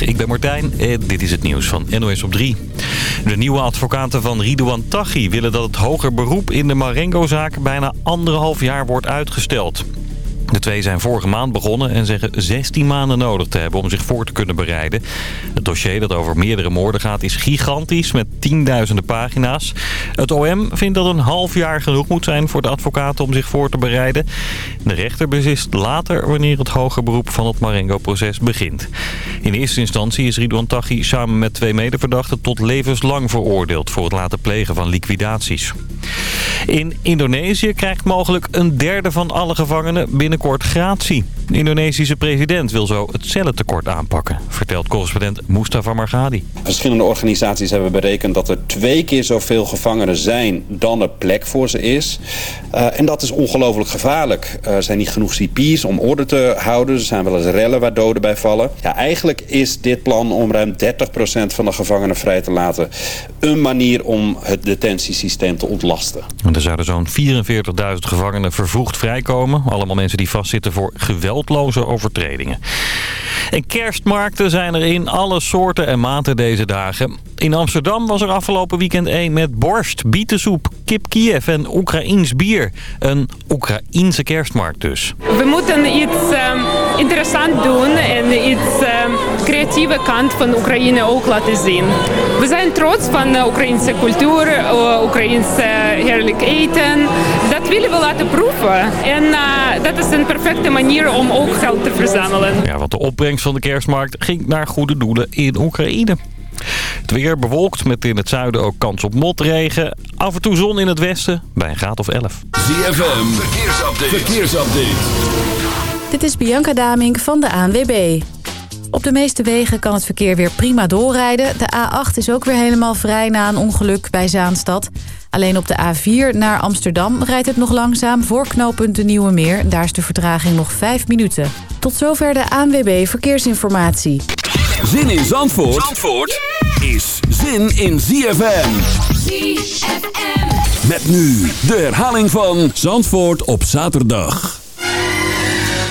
Ik ben Martijn en dit is het nieuws van NOS op 3. De nieuwe advocaten van Ridouan Taghi willen dat het hoger beroep in de Marengo-zaak bijna anderhalf jaar wordt uitgesteld. De twee zijn vorige maand begonnen en zeggen 16 maanden nodig te hebben om zich voor te kunnen bereiden. Het dossier dat over meerdere moorden gaat is gigantisch met tienduizenden pagina's. Het OM vindt dat een half jaar genoeg moet zijn voor de advocaten om zich voor te bereiden. De rechter beslist later wanneer het hoger beroep van het Marengo-proces begint. In eerste instantie is Ridouan Taghi samen met twee medeverdachten tot levenslang veroordeeld voor het laten plegen van liquidaties. In Indonesië krijgt mogelijk een derde van alle gevangenen binnenkort gratie. De Indonesische president wil zo het cellentekort aanpakken, vertelt correspondent Mustafa Margadi. Verschillende organisaties hebben berekend dat er twee keer zoveel gevangenen zijn dan er plek voor ze is. Uh, en dat is ongelooflijk gevaarlijk. Er zijn niet genoeg CP's om orde te houden. Er zijn wel eens rellen waar doden bij vallen. Ja, eigenlijk is dit plan om ruim 30% van de gevangenen vrij te laten... een manier om het detentiesysteem te ontlasten. Er zouden zo'n 44.000 gevangenen vervroegd vrijkomen. Allemaal mensen die vastzitten voor geweldloze overtredingen. En kerstmarkten zijn er in alle soorten en maten deze dagen. In Amsterdam was er afgelopen weekend één met borst, bietensoep, kip Kiev en Oekraïens bier. Een Oekraïense kerstmarkt dus. We moeten iets um, interessants doen en iets um, creatieve kant van Oekraïne ook laten zien. We zijn trots van de Oekraïnse cultuur, uh, Oekraïense heerlijk eten. Dat willen we laten proeven. En uh, dat is een perfecte manier om ook geld te verzamelen. Ja, want de opbrengst van de kerstmarkt ging naar goede doelen in Oekraïne. Het weer bewolkt met in het zuiden ook kans op motregen. Af en toe zon in het westen bij een graad of 11. ZFM, verkeersupdate. verkeersupdate. Dit is Bianca Damink van de ANWB. Op de meeste wegen kan het verkeer weer prima doorrijden. De A8 is ook weer helemaal vrij na een ongeluk bij Zaanstad. Alleen op de A4 naar Amsterdam rijdt het nog langzaam voor knooppunt de Nieuwe Meer. Daar is de vertraging nog 5 minuten. Tot zover de ANWB Verkeersinformatie. Zin in Zandvoort, Zandvoort is zin in ZFM. ZFM. Met nu de herhaling van Zandvoort op zaterdag.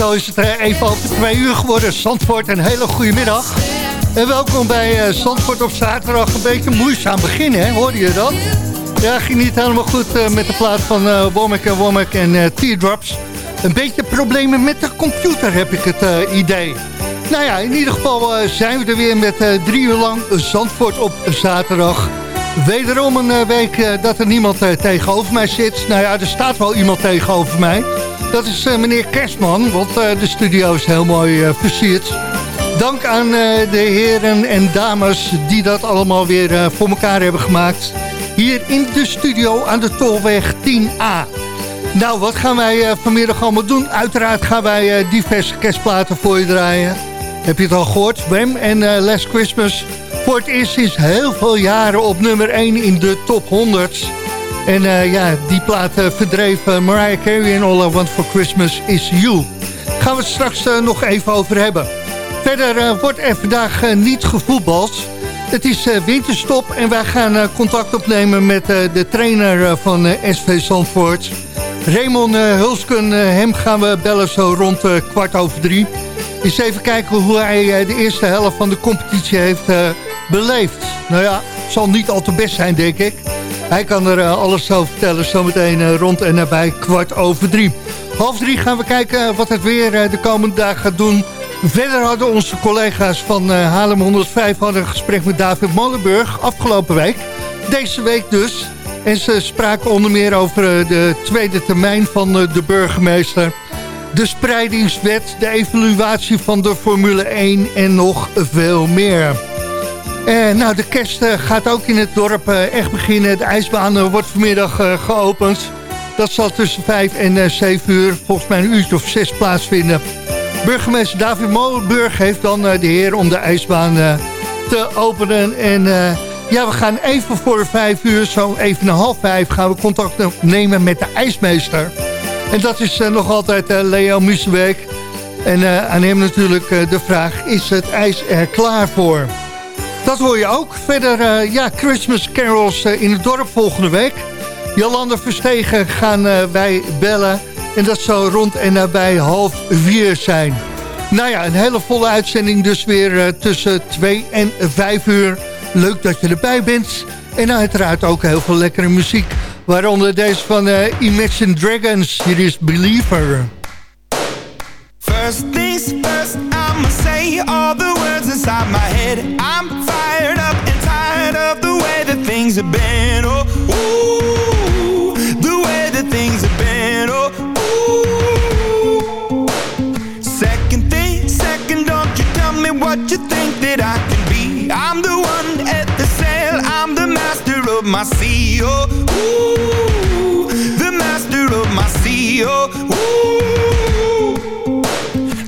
Zo is het eh, even over twee uur geworden. Zandvoort, een hele goede middag. En welkom bij uh, Zandvoort op zaterdag. Een beetje moeizaam begin, hè? Hoorde je dat? Ja, ging niet helemaal goed uh, met de plaat van Womack en Womack en Teardrops. Een beetje problemen met de computer, heb ik het idee. Nou ja, in ieder geval zijn we er weer met drie uur lang Zandvoort op zaterdag. Wederom een week dat er niemand tegenover mij zit. Nou ja, er staat wel iemand tegenover mij. Dat is meneer Kerstman, want de studio is heel mooi versierd. Dank aan de heren en dames die dat allemaal weer voor elkaar hebben gemaakt hier in de studio aan de Tolweg 10A. Nou, wat gaan wij vanmiddag allemaal doen? Uiteraard gaan wij diverse kerstplaten voor je draaien. Heb je het al gehoord? Wem en Last Christmas eerst sinds heel veel jaren op nummer 1 in de top 100. En ja, die plaat verdreef Mariah Carey en All Want For Christmas Is You. Gaan we het straks nog even over hebben. Verder wordt er vandaag niet gevoetbald... Het is winterstop en wij gaan contact opnemen met de trainer van SV Zandvoort. Raymond Hulsken, hem gaan we bellen zo rond kwart over drie. Eens even kijken hoe hij de eerste helft van de competitie heeft beleefd. Nou ja, zal niet al te best zijn, denk ik. Hij kan er alles over vertellen zometeen rond en nabij kwart over drie. Half drie gaan we kijken wat het weer de komende dagen gaat doen Verder hadden onze collega's van uh, Haarlem 105 hadden een gesprek met David Molenburg afgelopen week. Deze week dus. En ze spraken onder meer over uh, de tweede termijn van uh, de burgemeester. De spreidingswet, de evaluatie van de Formule 1 en nog veel meer. En nou, de kerst gaat ook in het dorp echt beginnen. De ijsbaan wordt vanmiddag geopend. Dat zal tussen 5 en 7 uur, volgens mij een uurtje of 6 plaatsvinden. Burgemeester David Molenburg heeft dan eh, de heer om de ijsbaan eh, te openen. En eh, ja, we gaan even voor vijf uur, zo even een half vijf, gaan we contact nemen met de ijsmeester. En dat is nog altijd Leo Musebeek. En aan hem natuurlijk de vraag, is het ijs er klaar voor? Dat hoor je ook. Verder, ja, Christmas carols in het dorp volgende week. Jolande Verstegen gaan wij bellen... En dat zou rond en nabij half vier zijn. Nou ja, een hele volle uitzending dus weer tussen 2 en 5 uur. Leuk dat je erbij bent. En uiteraard ook heel veel lekkere muziek. Waaronder deze van Imagine Dragons. Hier is Believer. Inside my head. I'm fired up and tired of the way that things have been. Oh, ooh, the way that things have been. Oh, ooh Second thing, second, don't you tell me what you think that I can be I'm the one at the sail I'm the master of my sea oh, ooh, The master of my sea oh, ooh.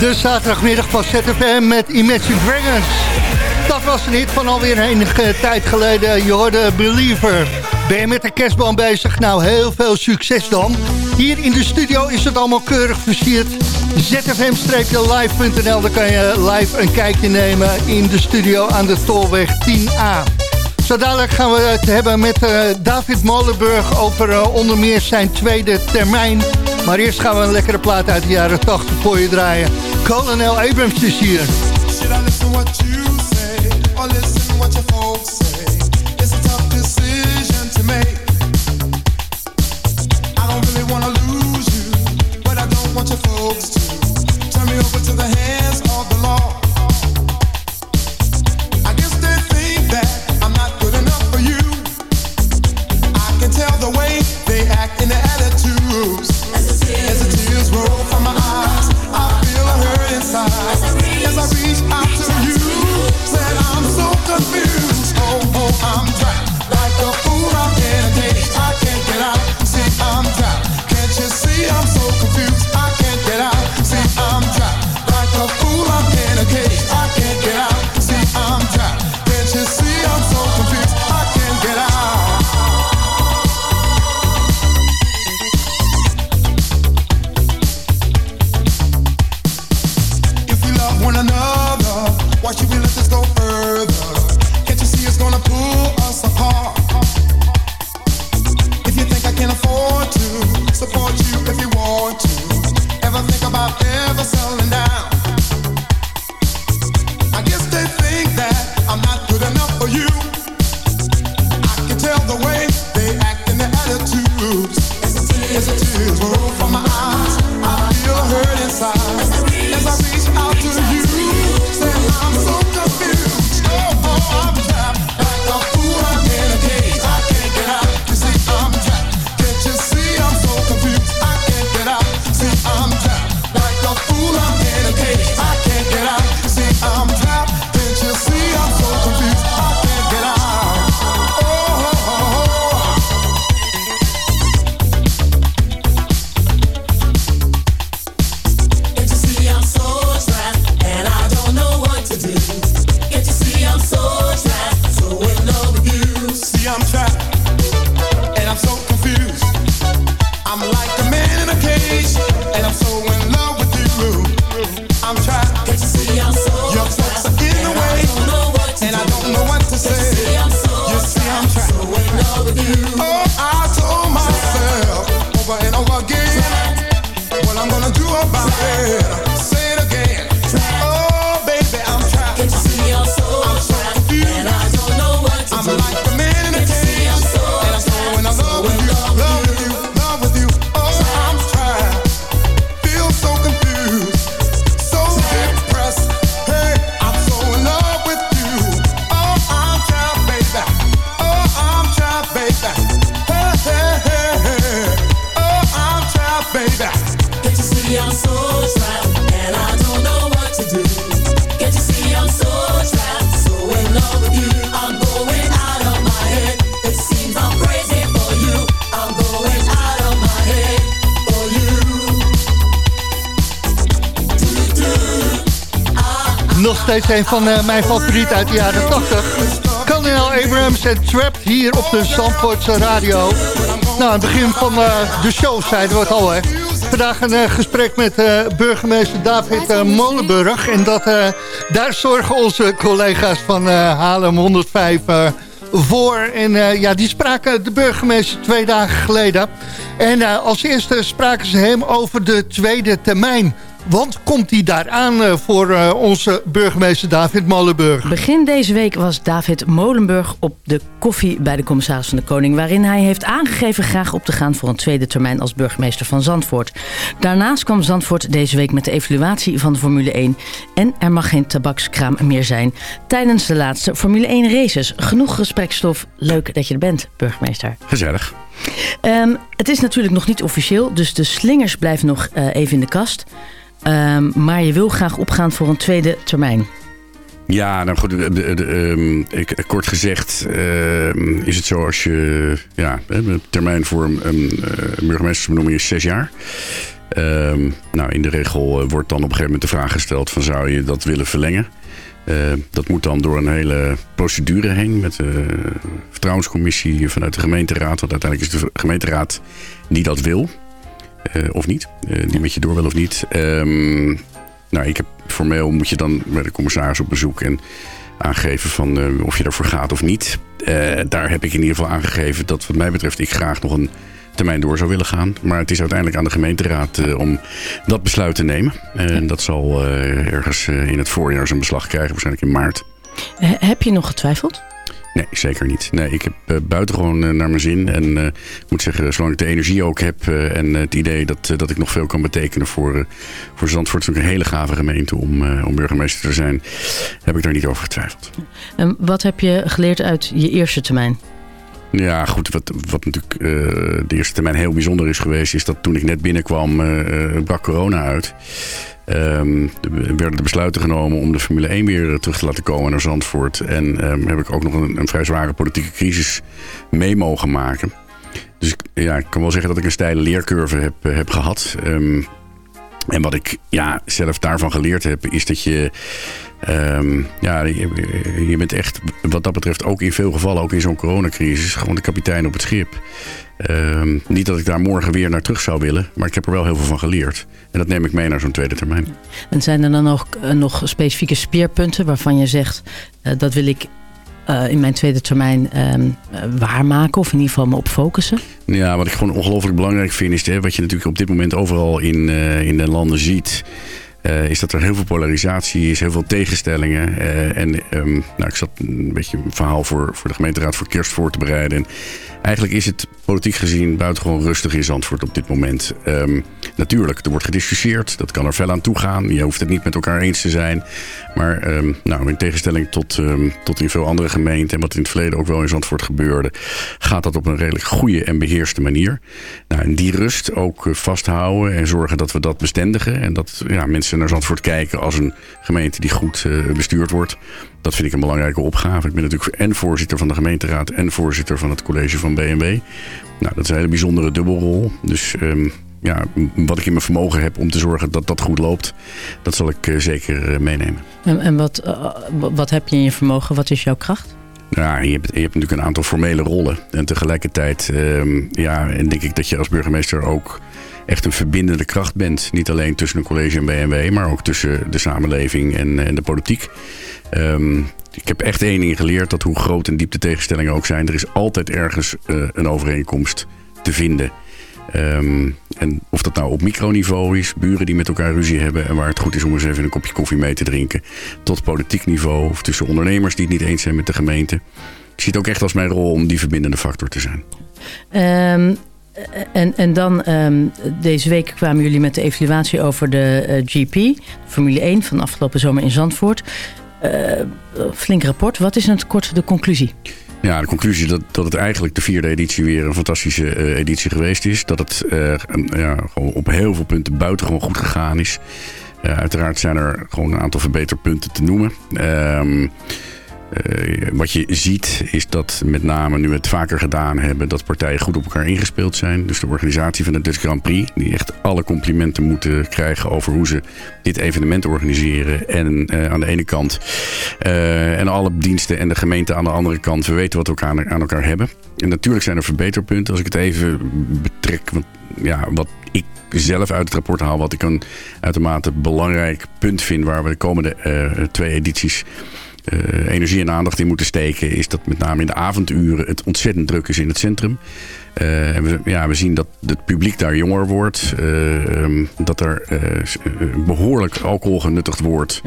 De zaterdagmiddag van ZFM met Imagine Dragons. Dat was een hit van alweer enige tijd geleden. Je hoorde Believer. Ben je met de kerstboom bezig? Nou, heel veel succes dan. Hier in de studio is het allemaal keurig versierd. zfm-live.nl, daar kan je live een kijkje nemen in de studio aan de Tolweg 10A. Zo dadelijk gaan we het hebben met eh, David Molenburg over eh, onder meer zijn tweede termijn maar eerst gaan we een lekkere plaat uit de jaren 80 voor je draaien. Colonel Abrams is hier. Geen een van eh, mijn favorieten uit de jaren 80. Cardinal Abrams en Trapped hier op de Zandvoortse Radio. Nou, aan het begin van eh, de show zeiden we het al, hè. Vandaag een eh, gesprek met burgemeester David Molenburg. En dat, daar zorgen onze collega's van Haarlem 105 voor. En ja, die spraken de burgemeester twee dagen geleden. En als eerste spraken ze hem over de tweede termijn. Want komt hij daar aan eh, voor eh, onze burgemeester David Molenburg? Begin deze week was David Molenburg op de koffie bij de commissaris van de Koning... waarin hij heeft aangegeven graag op te gaan voor een tweede termijn als burgemeester van Zandvoort. Daarnaast kwam Zandvoort deze week met de evaluatie van de Formule 1... en er mag geen tabakskraam meer zijn tijdens de laatste Formule 1 races. Genoeg gesprekstof. Leuk dat je er bent, burgemeester. Gezellig. Ehm, het is natuurlijk nog niet officieel, dus de slingers blijven nog eh, even in de kast. Ehm, maar je wil graag opgaan voor een tweede termijn. Ja, nou goed, ehm, ik, kort gezegd ehm, is het zo als je... Ja, de termijn voor een uh, burgemeestersbenoeming is zes jaar. Nou, in de regel eh, wordt dan op een gegeven moment de vraag gesteld van zou je dat willen verlengen? Uh, dat moet dan door een hele procedure heen met de vertrouwenscommissie vanuit de gemeenteraad. Want uiteindelijk is de gemeenteraad die dat wil. Uh, of niet. Uh, die met je door wil of niet. Um, nou, ik heb formeel moet je dan met de commissaris op bezoek en aangeven van uh, of je ervoor gaat of niet. daar heb ik in ieder geval aangegeven dat wat mij betreft ik graag nog een termijn door zou willen gaan. Maar het is uiteindelijk aan de gemeenteraad uh, om dat besluit te nemen. En dat zal ergens in het voorjaar zijn beslag krijgen, waarschijnlijk in maart. heb je nog getwijfeld? Nee, zeker niet. Nee, ik heb uh, buitengewoon uh, naar mijn zin. En uh, ik moet zeggen, zolang ik de energie ook heb en het idee dat, dat ik nog veel kan betekenen voor, voor Zandvoort. Het is een hele gave gemeente om, om burgemeester te zijn. Heb ik daar niet over getwijfeld. En wat heb je geleerd uit je eerste termijn? Ja, goed. Wat, wat natuurlijk uh, de eerste termijn heel bijzonder is geweest... is dat toen ik net binnenkwam, uh, brak corona uit. Um, er werden de besluiten genomen om de Formule 1 weer terug te laten komen naar Zandvoort. En um, heb ik ook nog een, een vrij zware politieke crisis mee mogen maken. Dus ja, ik kan wel zeggen dat ik een steile leercurve heb, heb gehad. Um, en wat ik ja, zelf daarvan geleerd heb, is dat je... Um, ja, je, je, bent echt, wat dat betreft, ook in veel gevallen, ook in zo'n coronacrisis, gewoon de kapitein op het schip. Um, niet dat ik daar morgen weer naar terug zou willen, maar ik heb er wel heel veel van geleerd. En dat neem ik mee naar zo'n tweede termijn. En zijn er dan nog, uh, nog specifieke speerpunten waarvan je zegt, uh, dat wil ik uh, in mijn tweede termijn uh, waarmaken of in ieder geval me op focussen? Ja, wat ik gewoon ongelooflijk belangrijk vind is hè, wat je natuurlijk op dit moment overal in, uh, in de landen ziet. Uh, is dat er heel veel polarisatie is, heel veel tegenstellingen. Uh, en um, nou, ik zat een beetje een verhaal voor, voor de gemeenteraad voor kerst voor te bereiden. En eigenlijk is het politiek gezien buitengewoon rustig in Zandvoort op dit moment. Um, natuurlijk, er wordt gediscussieerd. Dat kan er fel aan toe gaan. Je hoeft het niet met elkaar eens te zijn. Maar um, nou, in tegenstelling tot, tot in veel andere gemeenten... en wat in het verleden ook wel in Zandvoort gebeurde... gaat dat op een redelijk goede en beheerste manier. Nou, en die rust ook vasthouden en zorgen dat we dat bestendigen. En dat ja, mensen naar Zandvoort kijken als een gemeente die goed uh, bestuurd wordt. Dat vind ik een belangrijke opgave. Ik ben natuurlijk en voorzitter van de gemeenteraad... en voorzitter van het college van BMW. Nou, dat is een hele bijzondere dubbelrol. Dus um, ja, wat ik in mijn vermogen heb om te zorgen dat dat goed loopt... dat zal ik uh, zeker uh, meenemen. En, en wat, uh, wat heb je in je vermogen? Wat is jouw kracht? Ja, je hebt, je hebt natuurlijk een aantal formele rollen. En tegelijkertijd um, ja, en denk ik dat je als burgemeester ook echt een verbindende kracht bent. Niet alleen tussen een college en BMW, maar ook tussen de samenleving en, en de politiek. Um, ik heb echt één ding geleerd, dat hoe groot en diep de tegenstellingen ook zijn... er is altijd ergens uh, een overeenkomst te vinden. Um, en of dat nou op microniveau is, buren die met elkaar ruzie hebben... en waar het goed is om eens even een kopje koffie mee te drinken... tot politiek niveau of tussen ondernemers die het niet eens zijn met de gemeente. Ik zie het ook echt als mijn rol om die verbindende factor te zijn. Um... En, en dan um, deze week kwamen jullie met de evaluatie over de uh, GP, de Formule 1 van afgelopen zomer in Zandvoort. Uh, flink rapport. Wat is in het kort de conclusie? Ja, de conclusie dat, dat het eigenlijk de vierde editie weer een fantastische editie geweest is. Dat het ja, op heel veel punten buitengewoon goed gegaan is. Uiteraard zijn er gewoon een aantal verbeterpunten te noemen. Um, Uh, wat je ziet is dat met name nu we het vaker gedaan hebben... dat partijen goed op elkaar ingespeeld zijn. Dus de organisatie van de Dutch Grand Prix... die echt alle complimenten moeten krijgen over hoe ze dit evenement organiseren. En uh, aan de ene kant uh, en alle diensten en de gemeente aan de andere kant. We weten wat we elkaar, aan elkaar hebben. En natuurlijk zijn er verbeterpunten. Als ik het even betrek... Want, ja, wat ik zelf uit het rapport haal... wat ik een uitermate belangrijk punt vind... waar we de komende twee edities eh, energie en aandacht in moeten steken... is dat met name in de avonduren het ontzettend druk is in het centrum. Eh, we, ja, we zien dat het publiek daar jonger wordt. eh, ehm, dat er eh, eh, behoorlijk alcohol genuttigd wordt.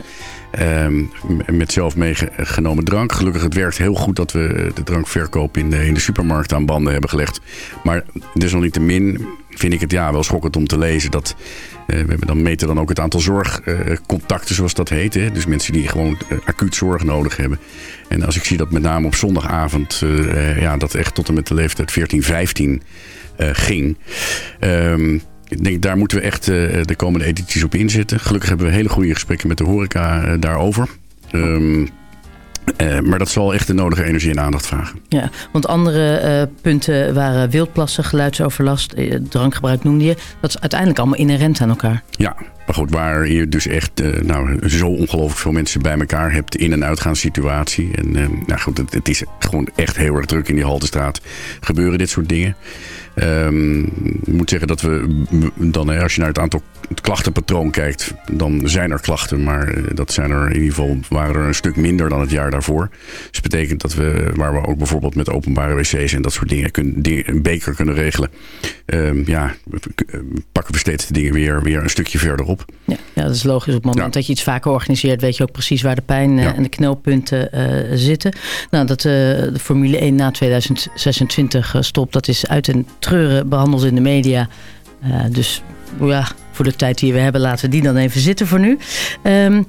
Ehm, met zelf meegenomen drank. Gelukkig het werkt heel goed dat we de drankverkoop in de, in de supermarkt aan banden hebben gelegd. Maar desalniettemin vind ik het ja, wel schokkend om te lezen dat... eh, we dan meten dan ook het aantal zorgcontacten, zoals dat heet. Hè? Dus mensen die gewoon eh, acuut zorg nodig hebben. En als ik zie dat met name op zondagavond... eh, eh, ja, dat echt tot en met de leeftijd 14, 15 eh, ging... Ehm, ik denk, daar moeten we echt eh, de komende edities op inzetten. Gelukkig hebben we hele goede gesprekken met de horeca eh, daarover. Ehm, eh, maar dat zal echt de nodige energie en aandacht vragen. Ja, want andere punten waren wildplassen, geluidsoverlast, eh, drankgebruik noemde je. Dat is uiteindelijk allemaal inherent aan elkaar. Ja, maar goed, waar je dus echt nou, zo ongelooflijk veel mensen bij elkaar hebt in een uitgaanssituatie. En nou goed, het, het is gewoon echt heel erg druk in die Haltestraat. Gebeuren dit soort dingen. Ehm, ik moet zeggen dat we dan, als je naar het aantal het klachtenpatroon kijkt, dan zijn er klachten. Maar eh, dat zijn er in ieder geval, waren er een stuk minder dan het jaar daarvoor. Dus dat betekent dat we, waar we ook bijvoorbeeld met openbare wc's en dat soort dingen kunnen, een beker kunnen regelen. ehm, ja, eh, pakken we steeds de dingen weer, weer een stukje verder op. Ja, ja, dat is logisch. Op het moment dat je iets vaker organiseert, weet je ook precies waar de pijn eh, Ja. en de knelpunten zitten. Nou, dat de Formule 1 na 2026 eh, stopt, dat is uit en treuren behandeld in de media. Dus ja, voor de tijd die we hebben, laten we die dan even zitten voor nu. Ehm,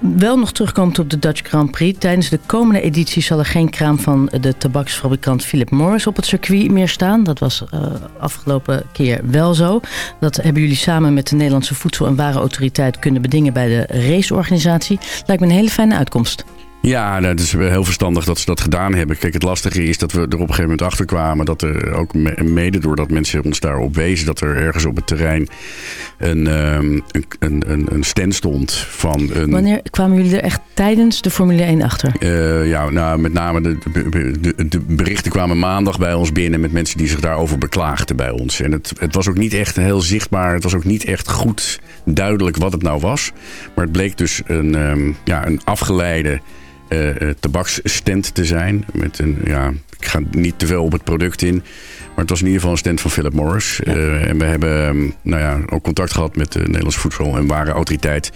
wel nog terugkomend op de Dutch Grand Prix. Tijdens de komende editie zal er geen kraam van de tabaksfabrikant Philip Morris op het circuit meer staan. Dat was eh, afgelopen keer wel zo. Dat hebben jullie samen met de Nederlandse Voedsel- en Warenautoriteit kunnen bedingen bij de raceorganisatie. Lijkt me een hele fijne uitkomst. Ja, nou, het is heel verstandig dat ze dat gedaan hebben. Kijk, het lastige is dat we er op een gegeven moment achter kwamen dat er ook me- mede doordat mensen ons daarop wezen, dat er ergens op het terrein een, ehm, een, een, een, een stand stond van een. Wanneer kwamen jullie er echt tijdens de Formule 1 achter? Eh, ja, nou, met name de, de, de, de berichten kwamen maandag bij ons binnen met mensen die zich daarover beklaagden bij ons. En het, het was ook niet echt heel zichtbaar. Het was ook niet echt goed duidelijk wat het nou was. Maar het bleek dus een, ehm, ja, een afgeleide eh, tabaksstand te zijn. Met een, ja, ik ga niet te veel op het product in. Maar het was in ieder geval een stand van Philip Morris. Eh, en we hebben ehm, nou ja, ook contact gehad met de Nederlandse Voedsel- en Warenautoriteit.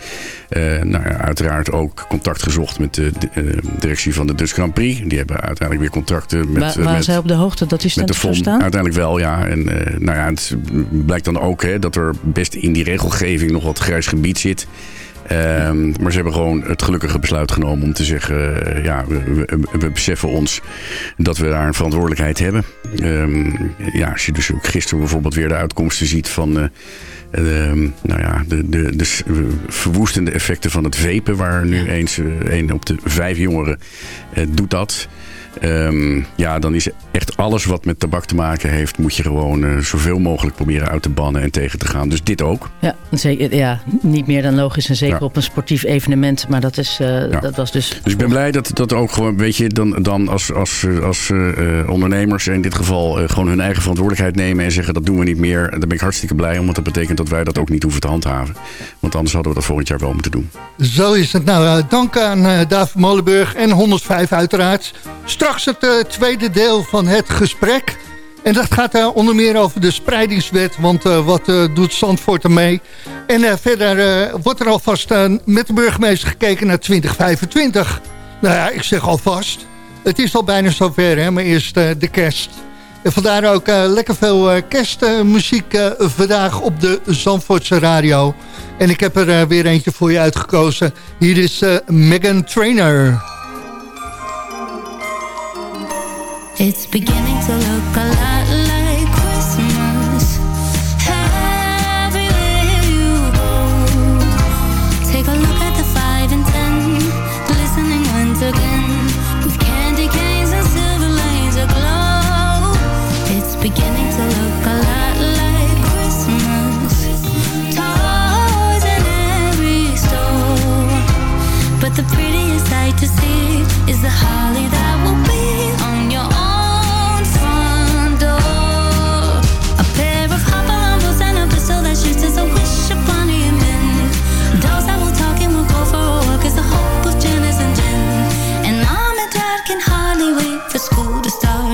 Eh nou ja, uiteraard ook contact gezocht met de, de, directie van de Dutch Grand Prix. Die hebben uiteindelijk weer contacten met... Eh, waren met zij op de hoogte dat die stand zou FOM. staan? Uiteindelijk wel, ja. En nou ja, het blijkt dan ook hè, dat er best in die regelgeving nog wat grijs gebied zit. Ehm, maar ze hebben gewoon het gelukkige besluit genomen om te zeggen... eh, ja, we, we- we beseffen ons dat we daar een verantwoordelijkheid hebben. Ehm, ja, als je dus ook gisteren bijvoorbeeld weer de uitkomsten ziet van... eh, ehm, nou ja, de, de, de verwoestende effecten van het vapen... waar nu eens eh, één op de vijf jongeren doet dat... Ehm, ja, dan is echt alles wat met tabak te maken heeft... moet je gewoon eh, zoveel mogelijk proberen uit te bannen en tegen te gaan. Dus dit ook. Ja, zeker, ja, niet meer dan logisch. En zeker Ja. op een sportief evenement. Maar dat, is, eh, Ja. dat was dus... Dus ik ben blij dat dat ook gewoon, weet je, dan, dan als, als, als eh, ondernemers in dit geval gewoon hun eigen verantwoordelijkheid nemen en zeggen dat doen we niet meer. Dan ben ik hartstikke blij, omdat dat betekent dat wij dat ook niet hoeven te handhaven. Want anders hadden we dat volgend jaar wel moeten doen. Zo is het. Nou, dank aan eh, David Molenburg en 105 uiteraard. Straks het eh, tweede deel van het gesprek. En dat gaat eh, onder meer over de spreidingswet. Want eh, wat doet Zandvoort ermee? En verder wordt er alvast met de burgemeester gekeken naar 2025. Nou ja, ik zeg alvast. Het is al bijna zover, hè, maar eerst de kerst. En vandaar ook lekker veel kerstmuziek vandaag op de Zandvoortse radio. En ik heb er weer eentje voor je uitgekozen. Hier is Megan Trainer. It's beginning to look a lot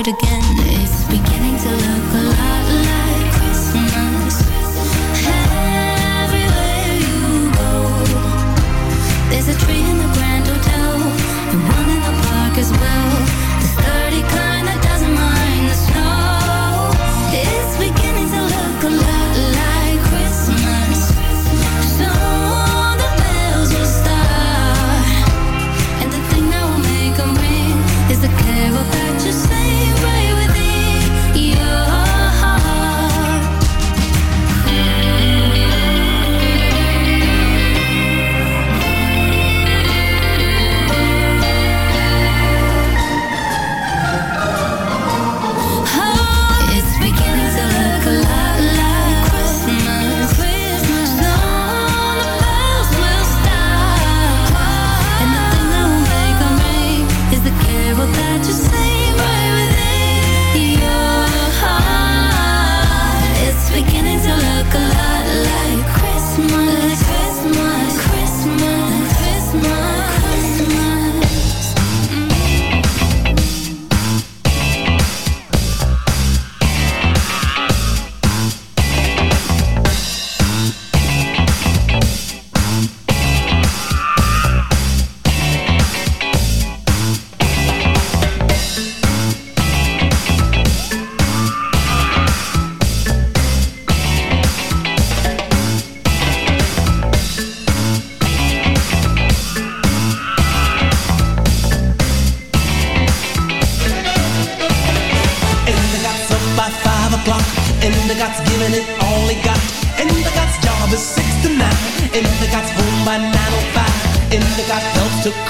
again.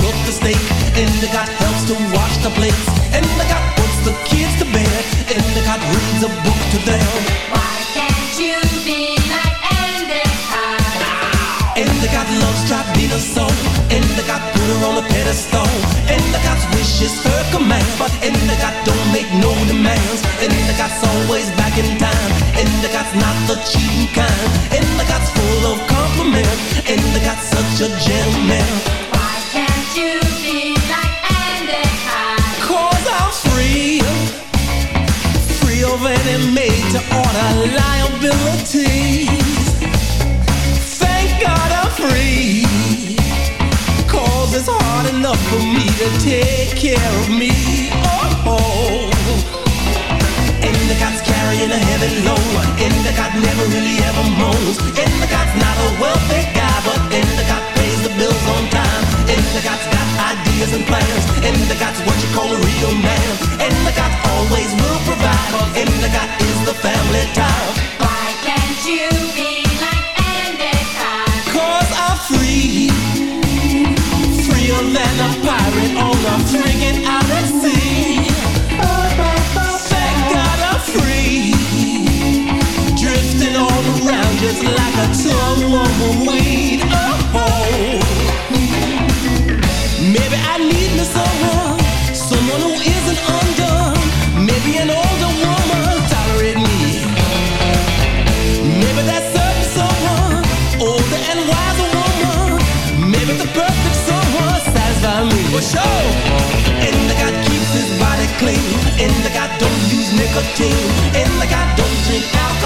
cook the steak And I got helps to wash the plates And I got puts the kids to bed And I got reads a book to them Why can't you be like Endicott? And I got love's Stradina song And I got put her on a pedestal And I got wishes her command But and I got don't make no demands And I got's always back in time And I got's not the cheating kind And I got's full of compliments And I got such a gentleman never really ever moans. Endicott's not a wealthy guy But Endicott pays the bills on time Endicott's got ideas and plans. Endicott's what you call a real man. Endicott always will provide. Endicott is the family tie. Why can't you be like Endicott? Cause I'm free. Freer than a pirate on a frigate out at sea Thank God I'm free. Drifting all around just like a tongue of weed for show. In the God keeps his body clean. In the God don't use nicotine. In the God don't drink alcohol.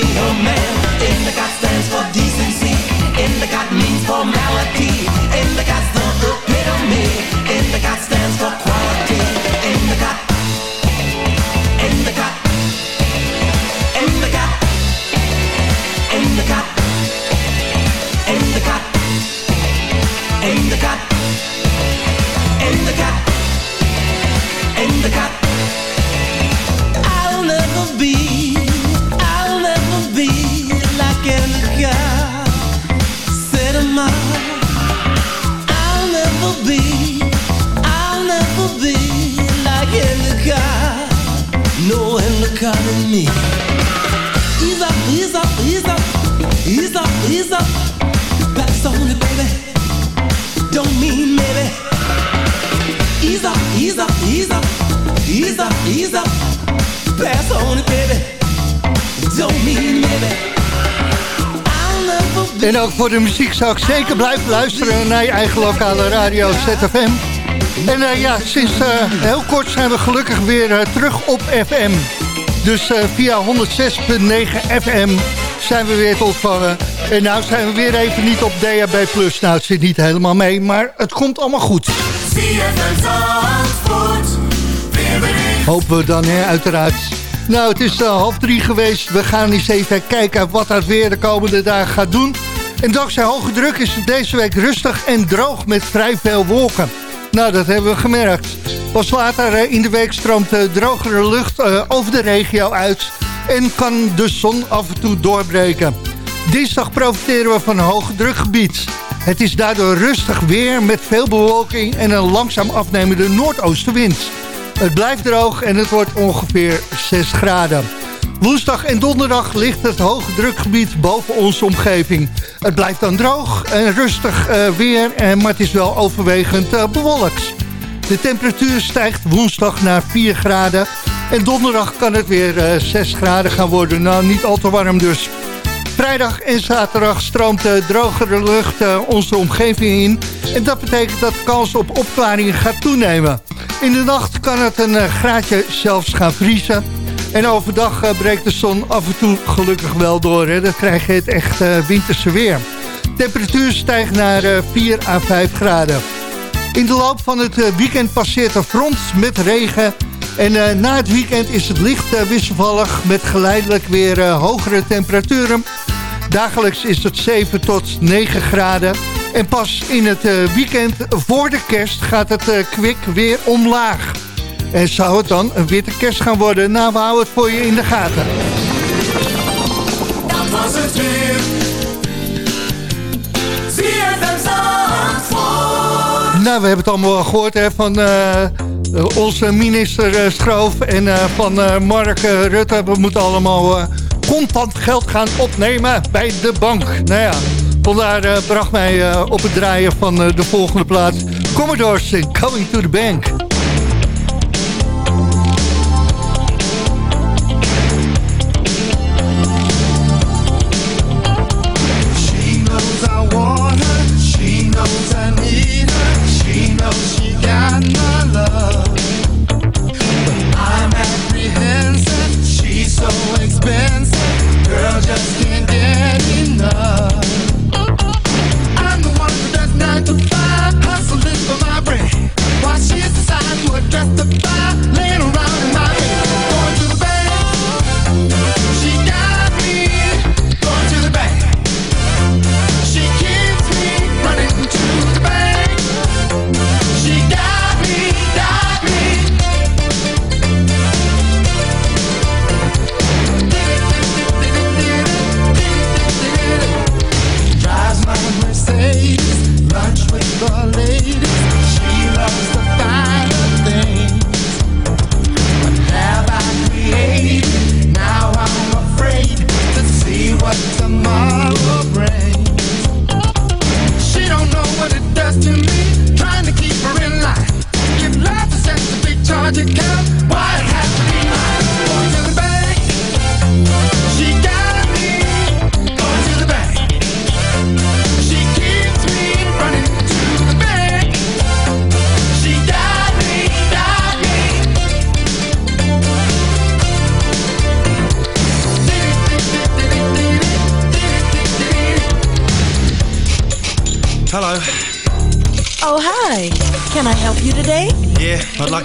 Be her man. Stands for decency. Endicott means formality. Endicott's the Ook voor de muziek zou ik zeker blijven luisteren naar je eigen lokale radio ZFM. En eh, ja, sinds eh, heel kort zijn we gelukkig weer eh, terug op FM. Dus via 106.9 FM zijn we weer te ontvangen. En nou zijn we weer even niet op DHB+. Nou, het zit niet helemaal mee, maar het komt allemaal goed. Hopen we dan, hè, uiteraard. Nou, het is half drie geweest. We gaan eens even kijken wat dat weer de komende dagen gaat doen. En dankzij hoge druk is het deze week rustig en droog met vrij veel wolken. Nou, dat hebben we gemerkt. Pas later eh, in de week stroomt uh, drogere lucht uh, over de regio uit... en kan de zon af en toe doorbreken. Dinsdag profiteren we van een hoge drukgebied. Het is daardoor rustig weer met veel bewolking en een langzaam afnemende noordoostenwind. Het blijft droog en het wordt ongeveer 6 graden. Woensdag en donderdag ligt het hoge drukgebied boven onze omgeving. Het blijft dan droog en rustig uh, weer, maar het is wel overwegend uh, bewolkt. De temperatuur stijgt woensdag naar 4 graden. En donderdag kan het weer uh, 6 graden gaan worden. Nou, niet al te warm dus. Vrijdag en zaterdag stroomt de drogere lucht onze omgeving in. En dat betekent dat de kans op opklaringen gaat toenemen. In de nacht kan het een graadje zelfs gaan vriezen. En overdag uh, breekt de zon af en toe gelukkig wel door. Hè. Dan krijg je het echt winterse weer. Temperatuur stijgt naar 4 à 5 graden. In de loop van het eh, weekend passeert een front met regen. En eh, na het weekend is het licht eh, wisselvallig met geleidelijk weer eh, hogere temperaturen. Dagelijks is het 7 tot 9 graden. En pas in het eh, weekend voor de kerst gaat het eh, kwik weer omlaag. En zou het dan een witte kerst gaan worden? Nou, we houden het voor je in de gaten. Dat was het weer. ZFM Zandvoort. Nou, we hebben het allemaal gehoord hè, van eh, eh, onze minister eh, Schroof en van Mark Rutte. We moeten allemaal contant geld gaan opnemen bij de bank. Nou ja, vandaar bracht mij op het draaien van de volgende plaats. Commodores en Coming to the Bank.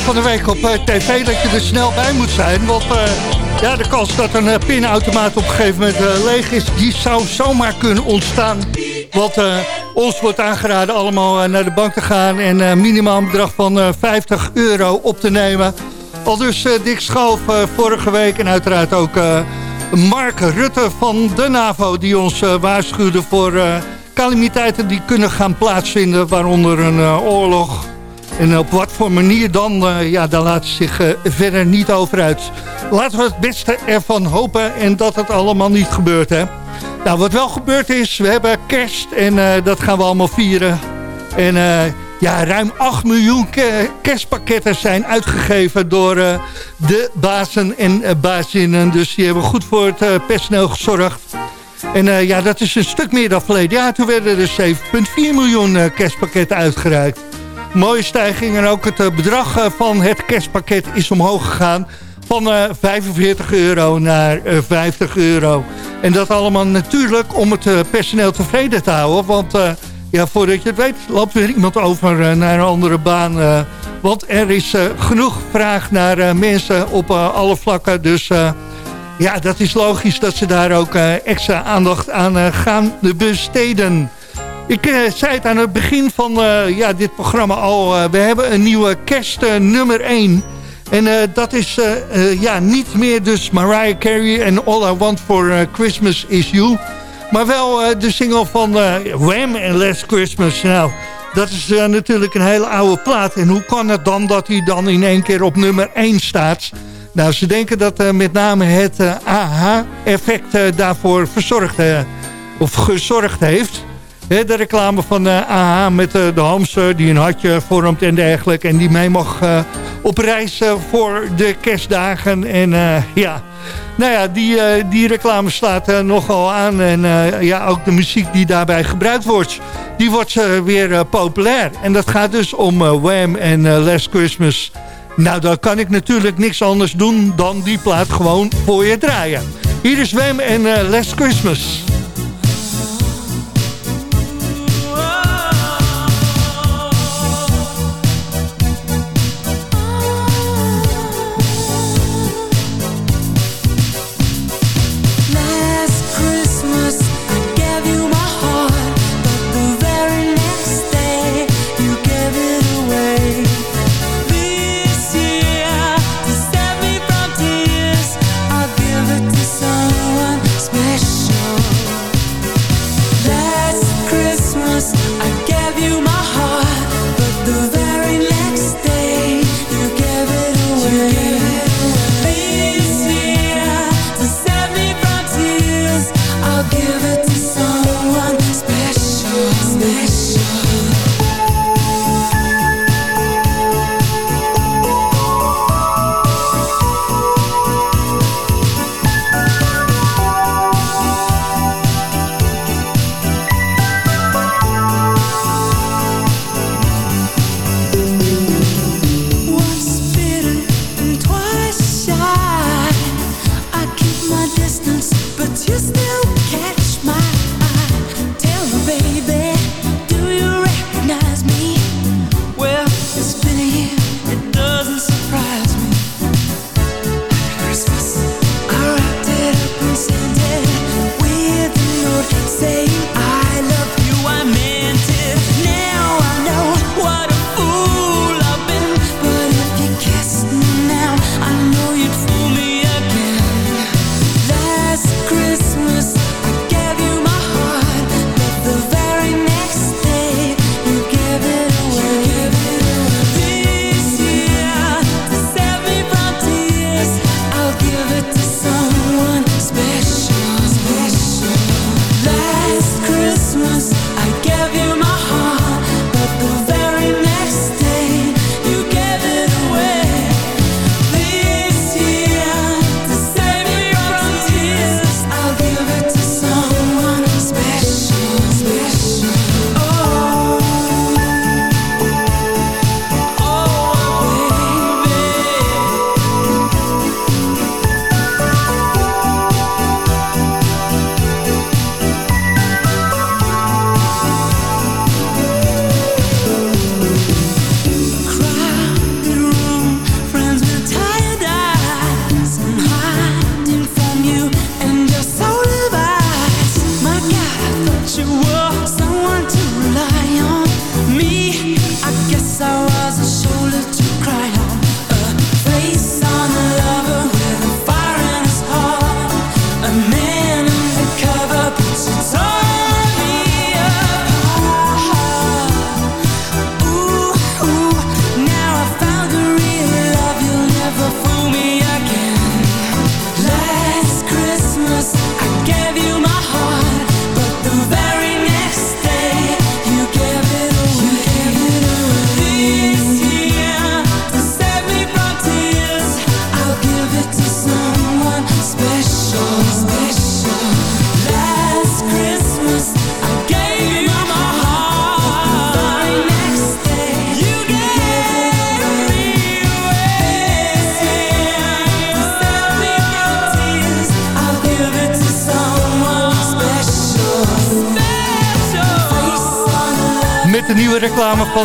Van de week op eh, tv dat je er snel bij moet zijn. Want eh, ja, de kans dat een eh, pinautomaat op een gegeven moment leeg is... die zou zomaar kunnen ontstaan. Want ons wordt aangeraden allemaal naar de bank te gaan... en minimaal een bedrag van eh, 50 euro op te nemen. Al dus Dick Schoof vorige week en uiteraard ook... Mark Rutte van de NAVO... die ons waarschuwde voor calamiteiten die kunnen gaan plaatsvinden... waaronder een oorlog. En op wat voor manier dan, eh, ja, daar laat zich eh, verder niet over uit. Laten we het beste ervan hopen en dat het allemaal niet gebeurt, hè. Nou, wat wel gebeurd is, we hebben kerst en eh, dat gaan we allemaal vieren. En ja, ruim 8 miljoen ke- kerstpakketten zijn uitgegeven door de bazen en bazinnen. Dus die hebben goed voor het personeel gezorgd. En ja, dat is een stuk meer dan verleden jaar. Toen werden er 7,4 miljoen kerstpakketten uitgereikt. Mooie stijging en ook het eh, bedrag eh, van het kerstpakket is omhoog gegaan. Van eh, 45 euro naar eh, 50 euro. En dat allemaal natuurlijk om het eh, personeel tevreden te houden. Want eh, ja, voordat je het weet loopt weer iemand over eh, naar een andere baan. eh, want er is eh, genoeg vraag naar eh, mensen op eh, alle vlakken. Dus eh, ja, dat is logisch dat ze daar ook eh, extra aandacht aan eh, gaan besteden. Ik eh, zei het aan het begin van eh, ja, dit programma al. eh, we hebben een nieuwe kerst nummer 1. En dat is ja, niet meer dus Mariah Carey en All I Want For Christmas Is You. Maar wel de single van Wham en Last Christmas. Nou, dat is natuurlijk een hele oude plaat. En hoe kan het dan dat hij dan in één keer op nummer 1 staat? Nou, ze denken dat met name het AH-effect eh, daarvoor verzorgd, of gezorgd heeft. De reclame van AH met eh, de hamster die een hartje vormt en dergelijke. En die mee mag eh, op reis eh, voor de kerstdagen. En ja, nou ja, die, die reclame slaat nogal aan. En ja, ook de muziek die daarbij gebruikt wordt, die wordt weer populair. En dat gaat dus om Wham en Last Christmas. Nou, dan kan ik natuurlijk niks anders doen dan die plaat gewoon voor je draaien. Hier is Wham en Last Christmas.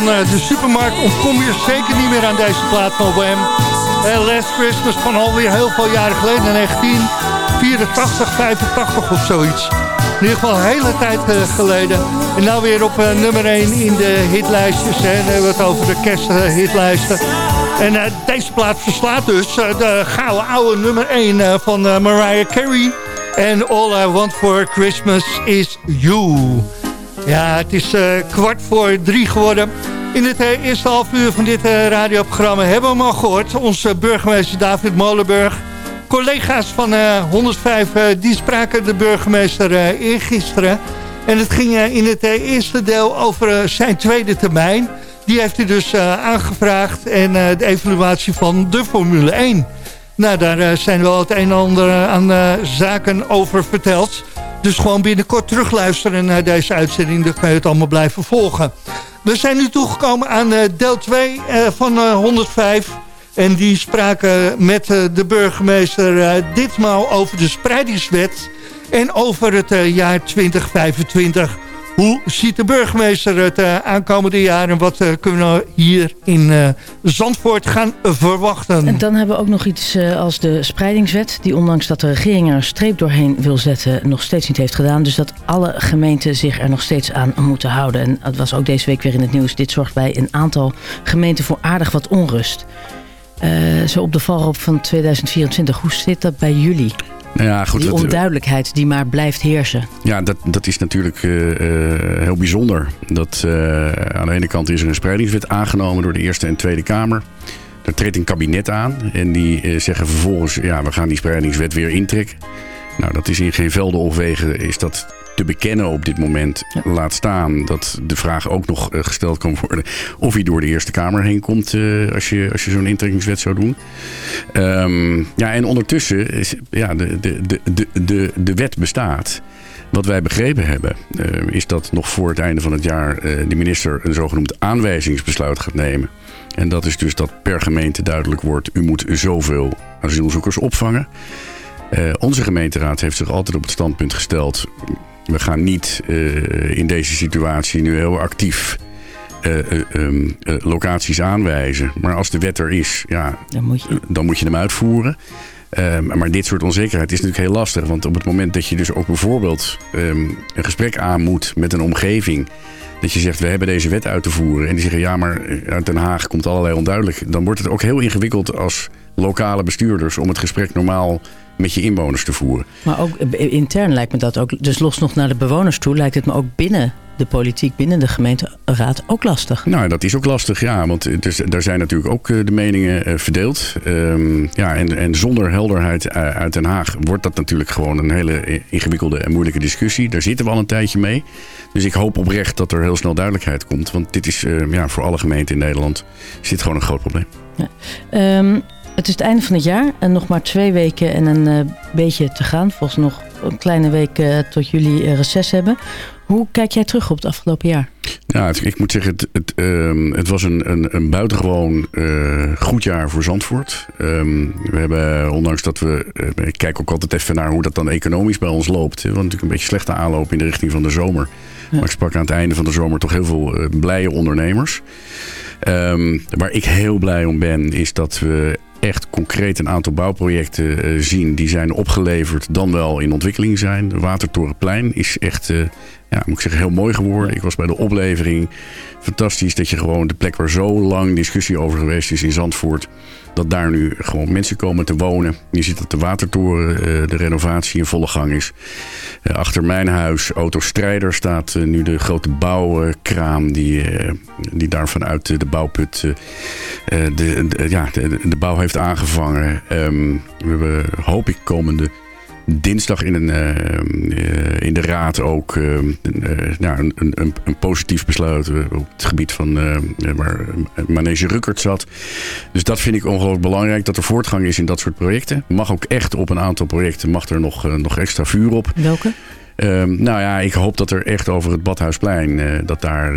Eh, de supermarkt ontkom je zeker niet meer aan deze plaat van Wham. Eh, Last Christmas van alweer heel veel jaren geleden, 1984, 85 of zoiets. In ieder geval een hele tijd eh, geleden. En nou weer op nummer 1 in de hitlijstjes. Hè. Dan hebben we het over de kersthitlijsten. En deze plaat verslaat dus de gouden oude nummer 1 eh, van Mariah Carey. En All I Want For Christmas Is You. Ja, het is kwart voor drie geworden. In het eh, eerste half uur van dit eh, radioprogramma hebben we hem al gehoord. Onze burgemeester David Molenburg. Collega's van eh, 105 eh, die spraken de burgemeester eergisteren. En het ging in het eerste deel over zijn tweede termijn. Die heeft hij dus aangevraagd. En de evaluatie van de Formule 1. Nou, daar zijn wel het een en ander aan zaken over verteld. Dus gewoon binnenkort terugluisteren naar deze uitzending. Dan kan je het allemaal blijven volgen. We zijn nu toegekomen aan eh, deel 2 eh, van eh, 105. En die spraken met eh, de burgemeester eh, ditmaal over de spreidingswet. En over het eh, jaar 2025. Hoe ziet de burgemeester het eh, aankomende jaar? En wat eh, kunnen we hier in eh, Zandvoort gaan verwachten? En dan hebben we ook nog iets als de spreidingswet... die ondanks dat de regering er een streep doorheen wil zetten... nog steeds niet heeft gedaan. Dus dat alle gemeenten zich er nog steeds aan moeten houden. En het was ook deze week weer in het nieuws. Dit zorgt bij een aantal gemeenten voor aardig wat onrust. Zo op de valreep van 2024. Hoe zit dat bij jullie? Ja, goed, die onduidelijkheid die maar blijft heersen. Ja, dat, dat is natuurlijk eh, eh, heel bijzonder. Dat, eh, aan de ene kant is er een spreidingswet aangenomen door de Eerste en Tweede Kamer. Er treedt een kabinet aan en die zeggen vervolgens... ja, we gaan die spreidingswet weer intrekken. Nou, dat is in geen velden of wegen is dat te bekennen op dit moment. Laat staan dat de vraag ook nog eh, gesteld kan worden... of hij door de Eerste Kamer heen komt eh, als je, als je zo'n intrekkingswet zou doen. Ehm, ja, en ondertussen is ja, de, de, de, de, de, de wet bestaat. Wat wij begrepen hebben, eh, is dat nog voor het einde van het jaar eh, de minister een zogenoemd aanwijzingsbesluit gaat nemen. En dat is dus dat per gemeente duidelijk wordt, u moet zoveel asielzoekers opvangen. Onze gemeenteraad heeft zich altijd op het standpunt gesteld, we gaan niet eh, in deze situatie nu heel actief eh, eh, ehm, eh, locaties aanwijzen. Maar als de wet er is, ja, dan, moet je... dan moet je hem uitvoeren. Ehm, maar dit soort onzekerheid is natuurlijk heel lastig. Want op het moment dat je dus ook bijvoorbeeld ehm, een gesprek aan moet met een omgeving. Dat je zegt, we hebben deze wet uit te voeren. En die zeggen, ja, maar uit Den Haag komt allerlei onduidelijk. Dan wordt het ook heel ingewikkeld als lokale bestuurders... om het gesprek normaal met je inwoners te voeren. Maar ook eh, intern lijkt me dat ook, dus los nog naar de bewoners toe, lijkt het me ook binnen de politiek, binnen de gemeenteraad ook lastig. Nou, dat is ook lastig, ja. Want is- daar zijn natuurlijk ook eh, de meningen eh, verdeeld. Ehm, ja, en, en zonder helderheid uit Den Haag wordt dat natuurlijk gewoon een hele ingewikkelde en moeilijke discussie. Daar zitten we al een tijdje mee. Dus ik hoop oprecht dat er heel snel duidelijkheid komt. Want dit is eh, ja, voor alle gemeenten in Nederland is dit gewoon een groot probleem. Ehm, het is het einde van het jaar en nog maar twee weken en een eh, beetje te gaan. Volgens nog een kleine week eh, tot jullie eh, reces hebben. Hoe kijk jij terug op het afgelopen jaar? Ja, het- ik moet zeggen, het, het, ehm, het was een, een, een buitengewoon goed jaar voor Zandvoort. Ehm, we hebben, ondanks dat we... ik kijk ook altijd even naar hoe dat dan economisch bij ons loopt. hè, want natuurlijk een beetje slechte aanloop in de richting van de zomer. Maar ik sprak aan het einde van de zomer toch heel veel eh, blije ondernemers. Ehm, waar ik heel blij om ben, is dat we echt concreet een aantal bouwprojecten eh, zien die zijn opgeleverd, dan wel in ontwikkeling zijn. De Watertorenplein is echt, eh, ja, moet ik zeggen, heel mooi geworden. Ik was bij de oplevering. Fantastisch dat je gewoon de plek waar zo lang discussie over geweest is in Zandvoort, dat daar nu gewoon mensen komen te wonen. Je ziet dat de Watertoren, eh, de renovatie in volle gang is. Eh, achter mijn huis, Autostrijder, staat eh, nu de grote bouwkraan die, die daar vanuit de bouwput de, de- ja, de, de bouw heeft aangevangen. Ehm, we hebben, hoop ik, komende dinsdag in, een, eh, eh, in de raad ook eh, een, nou, een, een, een- positief besluit op het gebied van waar Manege Ruckert zat. Dus dat vind ik ongelooflijk belangrijk, dat er voortgang is in dat soort projecten. Mag ook echt op een aantal projecten mag er nog, nog extra vuur op. Welke? Ehm, nou ja, ik hoop dat er echt over het Badhuisplein, dat daar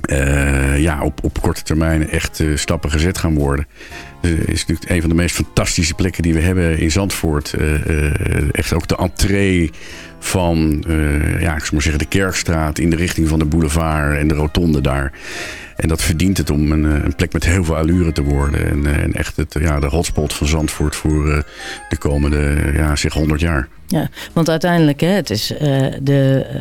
eh, ja, op, op korte termijn echt eh, stappen gezet gaan worden. Het is natuurlijk een van de meest fantastische plekken die we hebben in Zandvoort. Eh, eh, echt ook de entree van eh, ja, ik zou maar zeggen, de Kerkstraat in de richting van de boulevard en de rotonde daar. En dat verdient het om een, eh, een plek met heel veel allure te worden. En, eh, echt het, ja, de hotspot van Zandvoort voor eh, de komende ja, zeg 100 jaar. Ja, want uiteindelijk, hè, het is eh, de eh,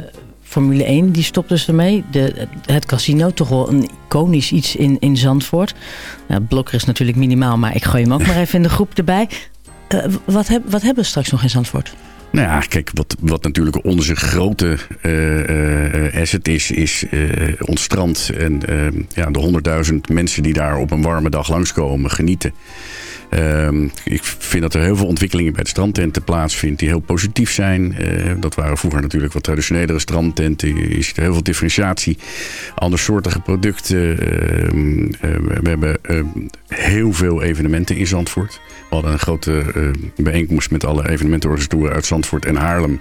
Formule 1 die stopt dus ermee. De, het casino, toch wel een iconisch iets in, in Zandvoort. Nou, Blokker is natuurlijk minimaal, maar ik gooi hem ook maar even in de groep erbij. Eh, wat, heb, wat hebben we straks nog in Zandvoort? Nou ja, kijk, wat, wat natuurlijk onze grote eh, eh, asset is, is ons strand. En ja, de honderdduizend mensen die daar op een warme dag langskomen, genieten. Ehm, ik vind dat er heel veel ontwikkelingen bij de strandtenten plaatsvindt die heel positief zijn. Eh, dat waren vroeger natuurlijk wat traditionelere strandtenten. Je ziet heel veel differentiatie, andersoortige producten. Ehm, eh, we hebben ehm, heel veel evenementen in Zandvoort. We hadden een grote eh, bijeenkomst met alle evenementenorganisatoren uit Zandvoort en Haarlem.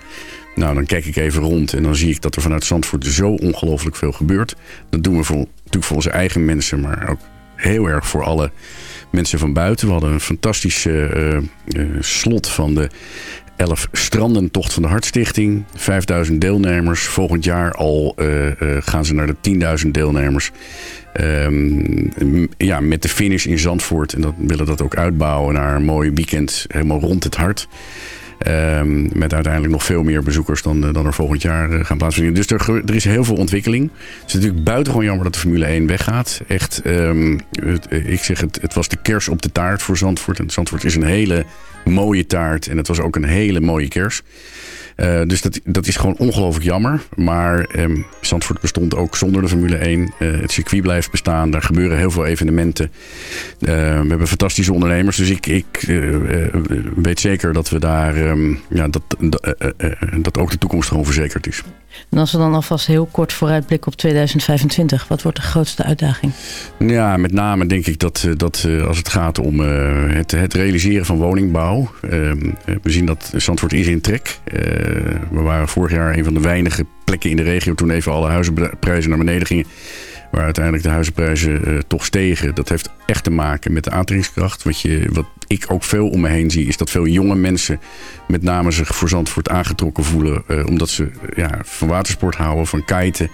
Nou, dan kijk ik even rond en dan zie ik dat er vanuit Zandvoort zo ongelooflijk veel gebeurt. Dat doen we voor, natuurlijk voor onze eigen mensen, maar ook heel erg voor alle mensen van buiten. We hadden een fantastische eh, eh, slot van de 11 strandentocht van de Hartstichting. 5000 deelnemers. Volgend jaar al eh, gaan ze naar de 10.000 deelnemers. Ehm, ja, met de finish in Zandvoort. En dat willen dat ook uitbouwen naar een mooi weekend helemaal rond het hart. Ehm, met uiteindelijk nog veel meer bezoekers dan, eh, dan er volgend jaar eh, gaan plaatsvinden. Dus er, is heel veel ontwikkeling. Het is natuurlijk buitengewoon jammer dat de Formule 1 weggaat. Echt, ehm, eh, ik zeg het, het was de kers op de taart voor Zandvoort. En Zandvoort is een hele mooie taart. En het was ook een hele mooie kers. Eh, dus dat, dat is gewoon ongelooflijk jammer. Maar ehm, Zandvoort bestond ook zonder de Formule 1. Eh, het circuit blijft bestaan. Daar gebeuren heel veel evenementen. Eh, we hebben fantastische ondernemers. Dus ik, ik weet zeker dat we daar ehm, ja, dat, dat, ook de toekomst gewoon verzekerd is. En als we dan alvast heel kort vooruitblikken op 2025, wat wordt de grootste uitdaging? Ja, met name denk ik dat, dat als het gaat om het, het realiseren van woningbouw. ehm, eh, we zien dat Zandvoort is in trek. Eh, we waren vorig jaar een van de weinige plekken in de regio toen even alle huizenprijzen naar beneden gingen. Waar uiteindelijk de huizenprijzen eh, toch stegen. Dat heeft echt te maken met de aantrekkingskracht. Wat, je, wat ik ook veel om me heen zie, is dat veel jonge mensen met name zich voor Zandvoort aangetrokken voelen. eh, omdat ze ja, van watersport houden, van kiten.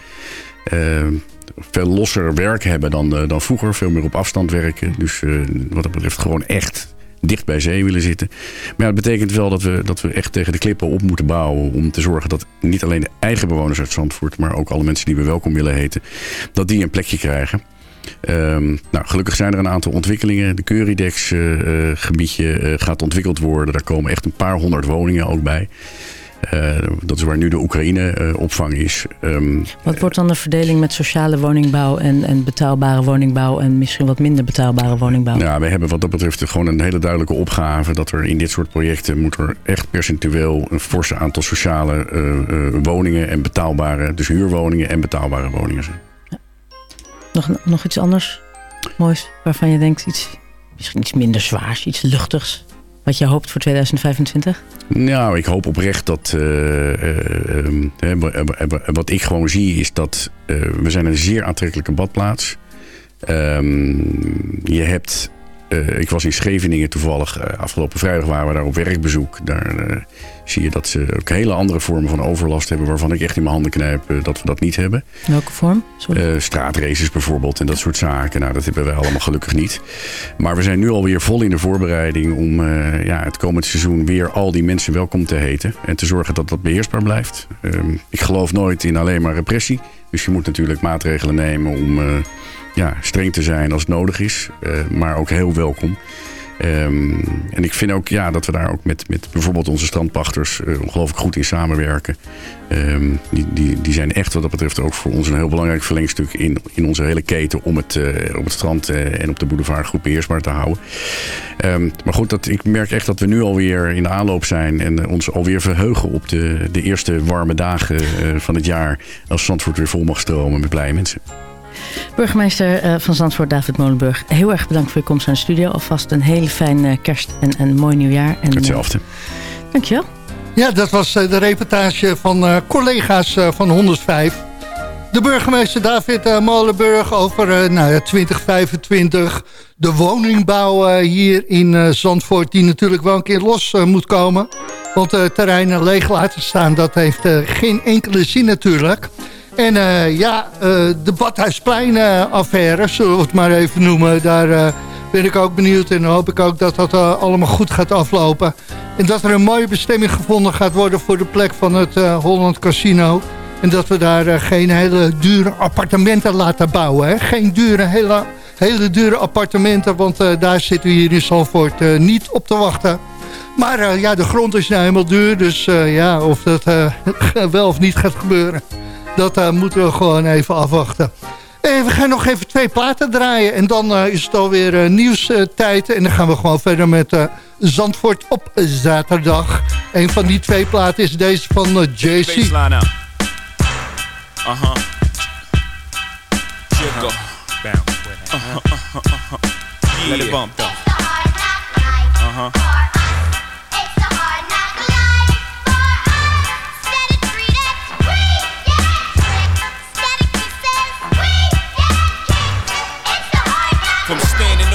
Veel losser werk hebben dan, dan vroeger. Veel meer op afstand werken. Dus wat dat betreft gewoon echt dicht bij zee willen zitten. Maar dat betekent wel dat we, dat we echt tegen de klippen op moeten bouwen. Om te zorgen dat niet alleen de eigen bewoners uit Zandvoort. Maar ook alle mensen die we welkom willen heten. Dat die een plekje krijgen. Ehm, nou, gelukkig zijn er een aantal ontwikkelingen. De Keuridex eh, eh, gebiedje eh, gaat ontwikkeld worden. Daar komen echt een paar honderd woningen ook bij. Eh, dat is waar nu de Oekraïne eh, opvang is. Ehm, Wat wordt dan de verdeling met sociale woningbouw en, en betaalbare woningbouw en misschien wat minder betaalbare woningbouw? Ja, we hebben wat dat betreft gewoon een hele duidelijke opgave. Dat er in dit soort projecten moet er echt percentueel een forse aantal sociale eh, woningen en betaalbare, dus huurwoningen en betaalbare woningen zijn. Nog, nog iets anders moois waarvan je denkt iets, misschien iets minder zwaars, iets luchtigs, wat je hoopt voor 2025? Nou, ik hoop oprecht dat. eh, eh, ehm, wat ik gewoon zie is dat. eh, we zijn een zeer aantrekkelijke badplaats. Ehm, je hebt. Eh, ik was in Scheveningen toevallig. eh, afgelopen vrijdag waren we daar op werkbezoek. Daar eh, zie je dat ze ook hele andere vormen van overlast hebben. waarvan ik echt in mijn handen knijp dat we dat niet hebben. Welke vorm? Sorry. Straatraces bijvoorbeeld en dat soort zaken. Nou, dat hebben wij allemaal gelukkig niet. Maar we zijn nu alweer vol in de voorbereiding om ja, het komend seizoen weer al die mensen welkom te heten. En te zorgen dat dat beheersbaar blijft. Ehm, ik geloof nooit in alleen maar repressie. Dus je moet natuurlijk maatregelen nemen om ja, streng te zijn als nodig is. eh, maar ook heel welkom. Ehm, en ik vind ook ja, dat we daar ook met, met bijvoorbeeld onze strandpachters eh, ongelooflijk goed in samenwerken. Ehm, die, die, die zijn echt wat dat betreft ook voor ons een heel belangrijk verlengstuk in, in onze hele keten om het eh, op het strand en op de boulevard goed beheersbaar te houden. Ehm, maar goed, dat, ik merk echt dat we nu alweer in de aanloop zijn en ons alweer verheugen op de, de eerste warme dagen van het jaar. Als Zandvoort weer vol mag stromen met blije mensen. Burgemeester eh, van Zandvoort, David Molenburg, heel erg bedankt voor je komst aan de studio. Alvast een hele fijne kerst en een mooi nieuwjaar. En, eh, Hetzelfde. dankjewel. Ja, dat was eh, de reportage van eh, collega's eh, van 105. De burgemeester David eh, Molenburg over eh, nou ja, 2025. De woningbouw eh, hier in eh, Zandvoort die natuurlijk wel een keer los eh, moet komen. Want eh, terreinen leeg laten staan, dat heeft eh, geen enkele zin natuurlijk. En eh, ja, eh, de Badhuisplein-affaire, zullen we het maar even noemen... daar eh, ben ik ook benieuwd en hoop ik ook dat dat allemaal goed gaat aflopen. En dat er een mooie bestemming gevonden gaat worden voor de plek van het Holland Casino... En dat we daar geen hele dure appartementen laten bouwen. Geen dure, hele, hele dure appartementen, want daar zitten we hier in Zandvoort eh, niet op te wachten. Maar ja, de grond is nou helemaal duur, dus ja, of dat wel of niet gaat gebeuren... dat eh, moeten we gewoon even afwachten. Eh, we gaan nog even twee platen draaien en dan eh, is het alweer uh, nieuwstijd. en dan gaan we gewoon verder met eh, Zandvoort op zaterdag. Een van die twee platen is deze van JC. Baseline up. Uh huh. Jiggle. Bounce. Uh-huh, uh-huh, uh-huh. Let it bump though.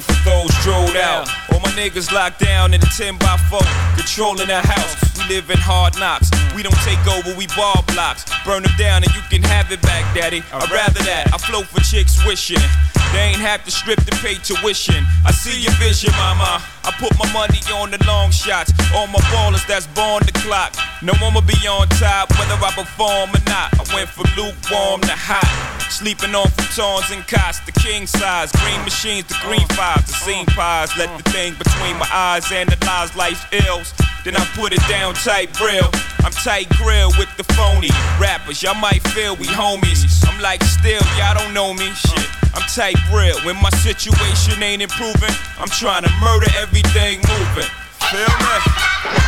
For those strolled out. All my niggas locked down in a 10 by 4, controlling the house. We live in hard knocks. We don't take over, we ball blocks. Burn them down and you can have it back, daddy. I'd rather that. I flow for chicks wishing. They ain't have to strip to pay tuition. I see your vision, mama. I put my money on the long shots. All my ballers that's born the clock. No one will be on top, whether I perform or not. I went from lukewarm to hot. Sleeping on futons and cots, the king size. Green machines, the green fives, the scene pies. Let the thing between my eyes analyze life's ills. Then I put it down tight real. I'm tight grill with the phony rappers. Y'all might feel we homies. I'm like still, y'all don't know me. Shit. I'm tight real. When my situation ain't improving, I'm trying to murder everything moving. Feel me?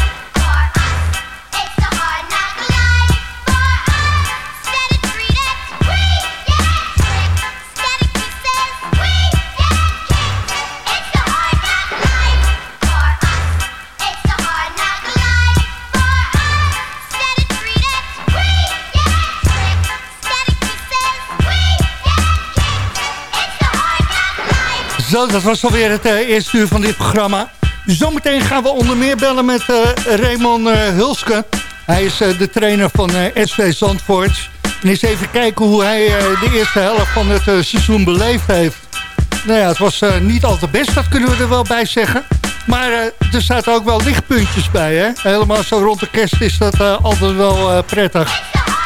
Zo, dat was alweer het eh, eerste uur van dit programma. Zometeen gaan we onder meer bellen met eh, Raymond eh, Hulske. Hij is de trainer van SV Zandvoort. En eens even kijken hoe hij de eerste helft van het seizoen beleefd heeft. Nou ja, het was niet al te best, dat kunnen we er wel bij zeggen. Maar er zaten ook wel lichtpuntjes bij, hè? Helemaal zo rond de kerst is dat altijd wel prettig.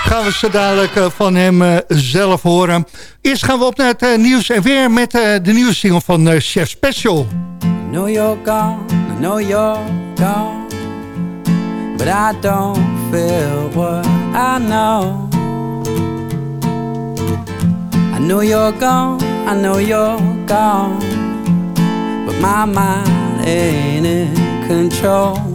Gaan we zo dadelijk eh, van hem eh, zelf horen. Eerst gaan we op naar het eh, nieuws en weer met de nieuwssingle van eh, Chef Special. know you're gone I know you're gone, but I don't feel what I know. I know you're gone, I know you're gone, but my mind ain't in control.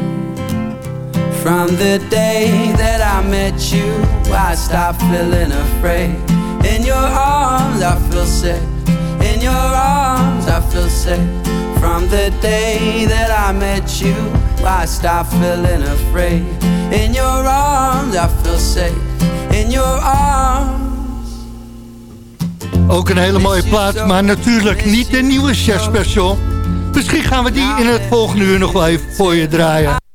From the day that I met you, I stopped feeling afraid. In your arms, I feel safe. In your arms, I feel safe. From the day that I met you, I stopped feeling afraid. In your arms, I feel safe. In your arms. Ook een hele mooie plaat, maar natuurlijk niet de nieuwe chef special. Misschien gaan we die in het volgende uur nog wel even voor je draaien.